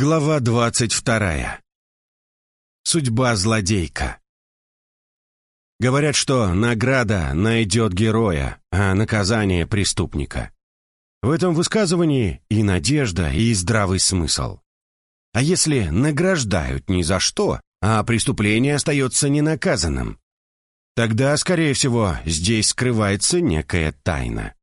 Глава двадцать вторая. Судьба злодейка. Говорят, что награда найдет героя, а наказание — преступника. В этом высказывании и надежда, и здравый смысл. А если награждают ни за что, а преступление остается ненаказанным? Тогда, скорее всего, здесь скрывается некая тайна.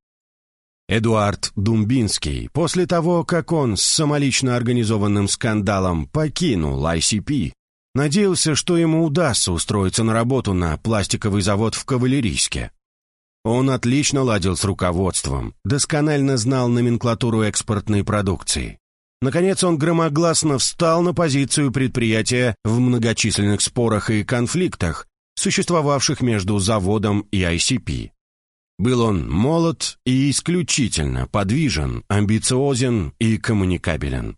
Эдуард Думбинский, после того, как он с самолично организованным скандалом покинул ICP, надеялся, что ему удастся устроиться на работу на пластиковый завод в Кавалерийске. Он отлично ладил с руководством, досконально знал номенклатуру экспортной продукции. Наконец он громогласно встал на позицию предприятия в многочисленных спорах и конфликтах, существовавших между заводом и ICP. Был он молод и исключительно подвижен, амбициозен и коммуникабелен.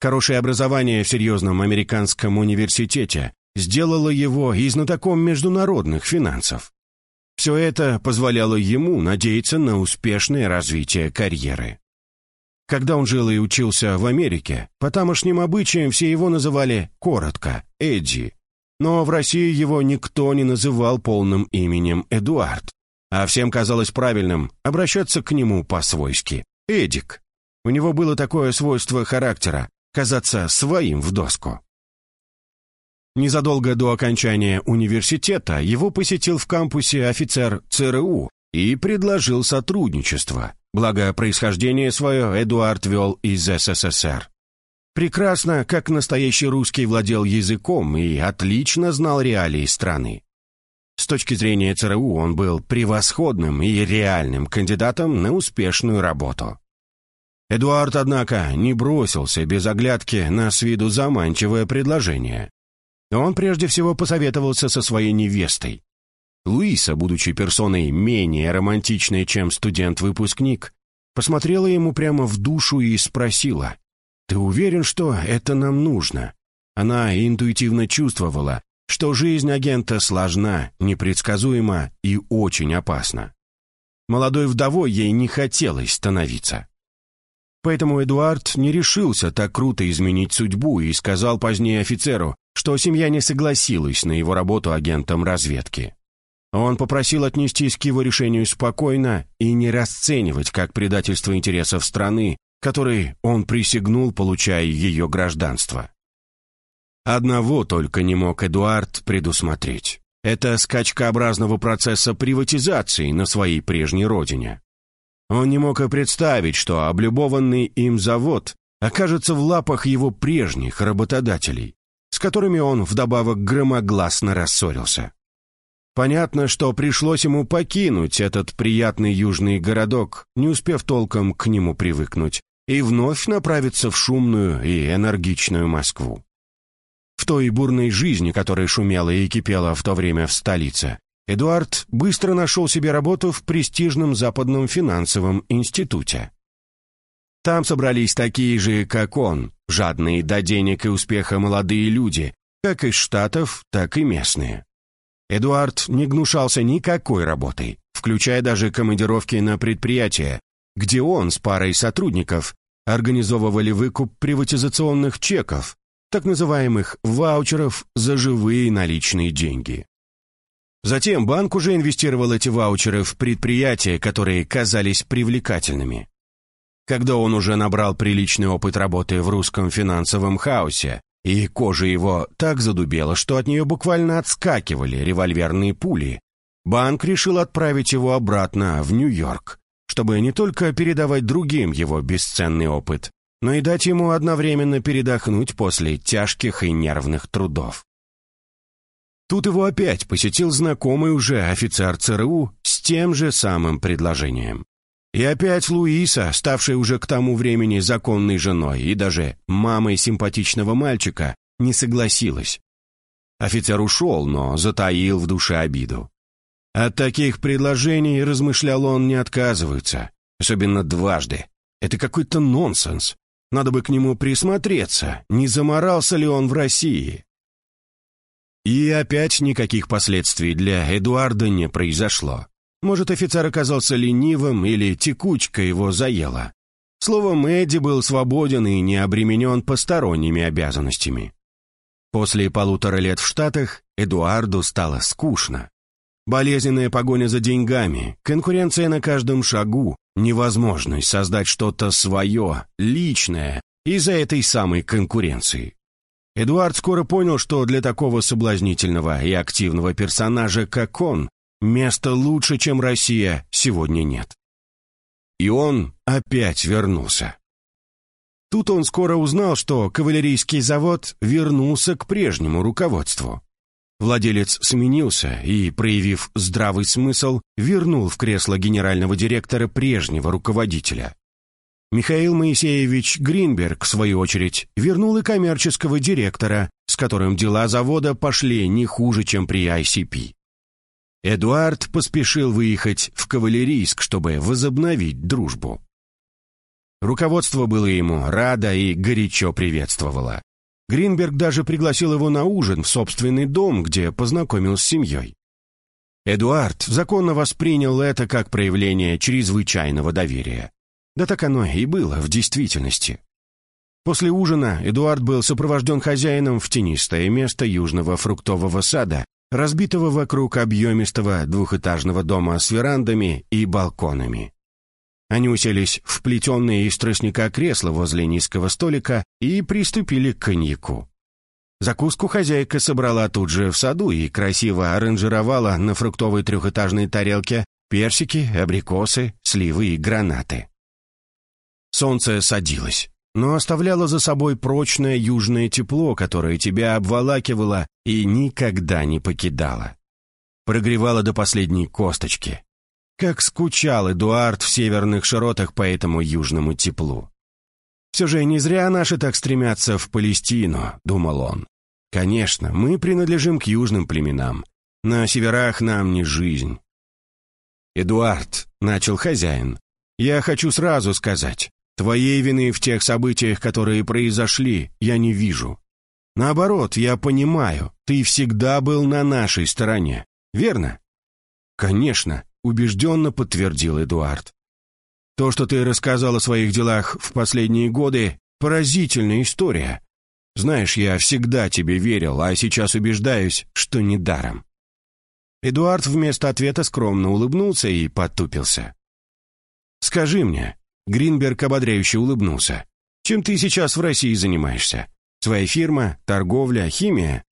Хорошее образование в серьезном американском университете сделало его и знатоком международных финансов. Все это позволяло ему надеяться на успешное развитие карьеры. Когда он жил и учился в Америке, по тамошним обычаям все его называли коротко Эдди, но в России его никто не называл полным именем Эдуард а всем казалось правильным обращаться к нему по-свойски. Эдик. У него было такое свойство характера — казаться своим в доску. Незадолго до окончания университета его посетил в кампусе офицер ЦРУ и предложил сотрудничество, благо происхождение свое Эдуард вел из СССР. Прекрасно, как настоящий русский владел языком и отлично знал реалии страны. С точки зрения ЦРУ он был превосходным и реальным кандидатом на успешную работу. Эдуард, однако, не бросился без оглядки на с виду заманчивое предложение. Он прежде всего посоветовался со своей невестой. Луиса, будучи персоной менее романтичной, чем студент-выпускник, посмотрела ему прямо в душу и спросила, «Ты уверен, что это нам нужно?» Она интуитивно чувствовала, что жизнь агента сложна, непредсказуема и очень опасна. Молодой вдовой ей не хотелось становиться. Поэтому Эдуард не решился так круто изменить судьбу и сказал позднее офицеру, что семья не согласилась на его работу агентом разведки. Он попросил отнестись к его решению спокойно и не расценивать как предательство интересов страны, которой он присягнул, получая ее гражданство. Одного только не мог Эдуард предусмотреть. Это скачкообразного процесса приватизации на своей прежней родине. Он не мог и представить, что облюбованный им завод окажется в лапах его прежних работодателей, с которыми он вдобавок громогласно рассорился. Понятно, что пришлось ему покинуть этот приятный южный городок, не успев толком к нему привыкнуть, и вновь направиться в шумную и энергичную Москву. В той бурной жизни, которая шумела и кипела в то время в столице, Эдуард быстро нашел себе работу в престижном западном финансовом институте. Там собрались такие же, как он, жадные до денег и успеха молодые люди, как из Штатов, так и местные. Эдуард не гнушался никакой работой, включая даже командировки на предприятия, где он с парой сотрудников организовывали выкуп приватизационных чеков, так называемых ваучеров за живые наличные деньги. Затем банк уже инвестировал эти ваучеры в предприятия, которые казались привлекательными. Когда он уже набрал приличный опыт работы в русском финансовом хаосе, и кожа его так задубела, что от нее буквально отскакивали револьверные пули, банк решил отправить его обратно в Нью-Йорк, чтобы не только передавать другим его бесценный опыт, но и дать ему одновременно передохнуть после тяжких и нервных трудов. Тут его опять посетил знакомый уже офицер ЦРУ с тем же самым предложением. И опять Луиса, ставшая уже к тому времени законной женой и даже мамой симпатичного мальчика, не согласилась. Офицер ушел, но затаил в душе обиду. От таких предложений, размышлял он, не отказываются, особенно дважды. Это какой-то нонсенс. Надо бы к нему присмотреться, не заморался ли он в России. И опять никаких последствий для Эдуарда не произошло. Может, офицер оказался ленивым или текучка его заела. Словом, Эдди был свободен и не обременен посторонними обязанностями. После полутора лет в Штатах Эдуарду стало скучно. Болезненная погоня за деньгами, конкуренция на каждом шагу, невозможность создать что-то свое, личное, из-за этой самой конкуренции. Эдуард скоро понял, что для такого соблазнительного и активного персонажа, как он, места лучше, чем Россия, сегодня нет. И он опять вернулся. Тут он скоро узнал, что кавалерийский завод вернулся к прежнему руководству. Владелец сменился и, проявив здравый смысл, вернул в кресло генерального директора прежнего руководителя. Михаил Моисеевич Гринберг, в свою очередь, вернул и коммерческого директора, с которым дела завода пошли не хуже, чем при ICP. Эдуард поспешил выехать в Кавалерийск, чтобы возобновить дружбу. Руководство было ему радо и горячо приветствовало. Гринберг даже пригласил его на ужин в собственный дом, где познакомил с семьей. Эдуард законно воспринял это как проявление чрезвычайного доверия. Да так оно и было в действительности. После ужина Эдуард был сопровожден хозяином в тенистое место южного фруктового сада, разбитого вокруг объемистого двухэтажного дома с верандами и балконами. Они уселись в плетенные из тростника кресла возле низкого столика и приступили к коньяку. Закуску хозяйка собрала тут же в саду и красиво аранжировала на фруктовой трехэтажной тарелке персики, абрикосы, сливы и гранаты. Солнце садилось, но оставляло за собой прочное южное тепло, которое тебя обволакивало и никогда не покидало. Прогревало до последней косточки. Как скучал Эдуард в северных широтах по этому южному теплу. «Все же не зря наши так стремятся в Палестину», — думал он. «Конечно, мы принадлежим к южным племенам. На северах нам не жизнь». «Эдуард», — начал хозяин, — «я хочу сразу сказать, Твоей вины в тех событиях, которые произошли, я не вижу. Наоборот, я понимаю, ты всегда был на нашей стороне, верно? Конечно, убежденно подтвердил Эдуард. То, что ты рассказал о своих делах в последние годы, поразительная история. Знаешь, я всегда тебе верил, а сейчас убеждаюсь, что не даром. Эдуард вместо ответа скромно улыбнулся и потупился. «Скажи мне, Гринберг ободряюще улыбнулся. «Чем ты сейчас в России занимаешься? Своя фирма, торговля, химия?»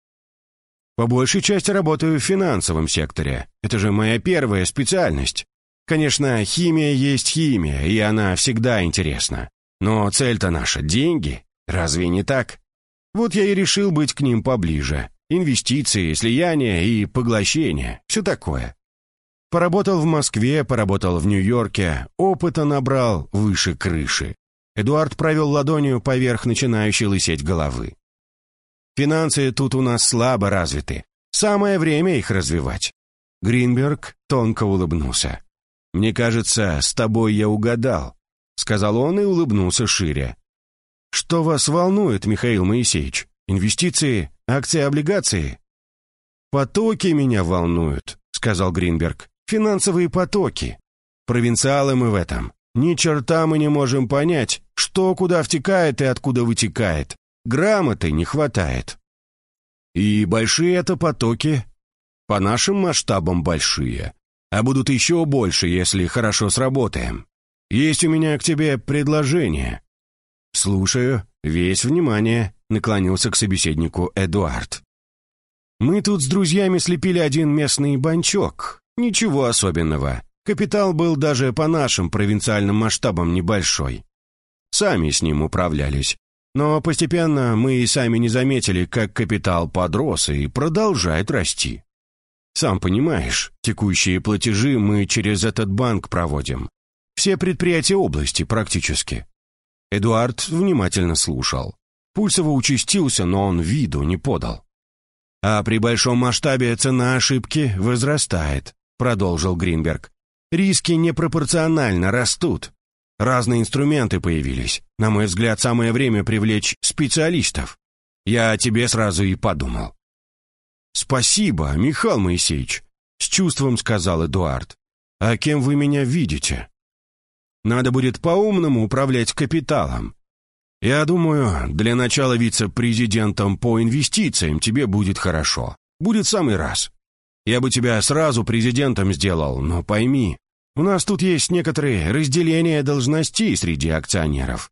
«По большей части работаю в финансовом секторе. Это же моя первая специальность. Конечно, химия есть химия, и она всегда интересна. Но цель-то наша — деньги. Разве не так? Вот я и решил быть к ним поближе. Инвестиции, слияния и поглощения. Все такое. Поработал в Москве, поработал в Нью-Йорке, опыта набрал выше крыши. Эдуард провел ладонью поверх начинающей лысеть головы. Финансы тут у нас слабо развиты. Самое время их развивать. Гринберг тонко улыбнулся. «Мне кажется, с тобой я угадал», — сказал он и улыбнулся шире. «Что вас волнует, Михаил Моисеевич? Инвестиции, акции, облигации?» «Потоки меня волнуют», — сказал Гринберг. Финансовые потоки. Провинциалы мы в этом. Ни черта мы не можем понять, что куда втекает и откуда вытекает. Грамоты не хватает. И большие это потоки. По нашим масштабам большие. А будут еще больше, если хорошо сработаем. Есть у меня к тебе предложение. Слушаю, весь внимание, наклонился к собеседнику Эдуард. Мы тут с друзьями слепили один местный банчок, Ничего особенного. Капитал был даже по нашим провинциальным масштабам небольшой. Сами с ним управлялись. Но постепенно мы и сами не заметили, как капитал подрос и продолжает расти. Сам понимаешь, текущие платежи мы через этот банк проводим. Все предприятия области практически. Эдуард внимательно слушал. Пульс его участился, но он виду не подал. А при большом масштабе цена ошибки возрастает продолжил Гринберг. «Риски непропорционально растут. Разные инструменты появились. На мой взгляд, самое время привлечь специалистов. Я о тебе сразу и подумал». «Спасибо, Михаил Моисеевич», — с чувством сказал Эдуард. «А кем вы меня видите?» Надо будет по-умному управлять капиталом. Я думаю, для начала вице-президентом по инвестициям тебе будет хорошо. Будет самый раз. Я бы тебя сразу президентом сделал, но пойми, у нас тут есть некоторые разделения должностей среди акционеров.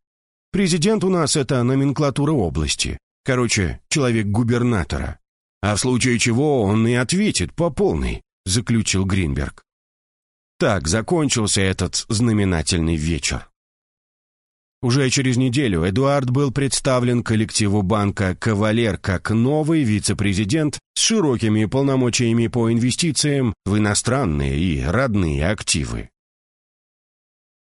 Президент у нас — это номенклатура области. Короче, человек губернатора. А в случае чего он и ответит по полной, заключил Гринберг. Так закончился этот знаменательный вечер. Уже через неделю Эдуард был представлен коллективу банка «Кавалер» как новый вице-президент с широкими полномочиями по инвестициям в иностранные и родные активы.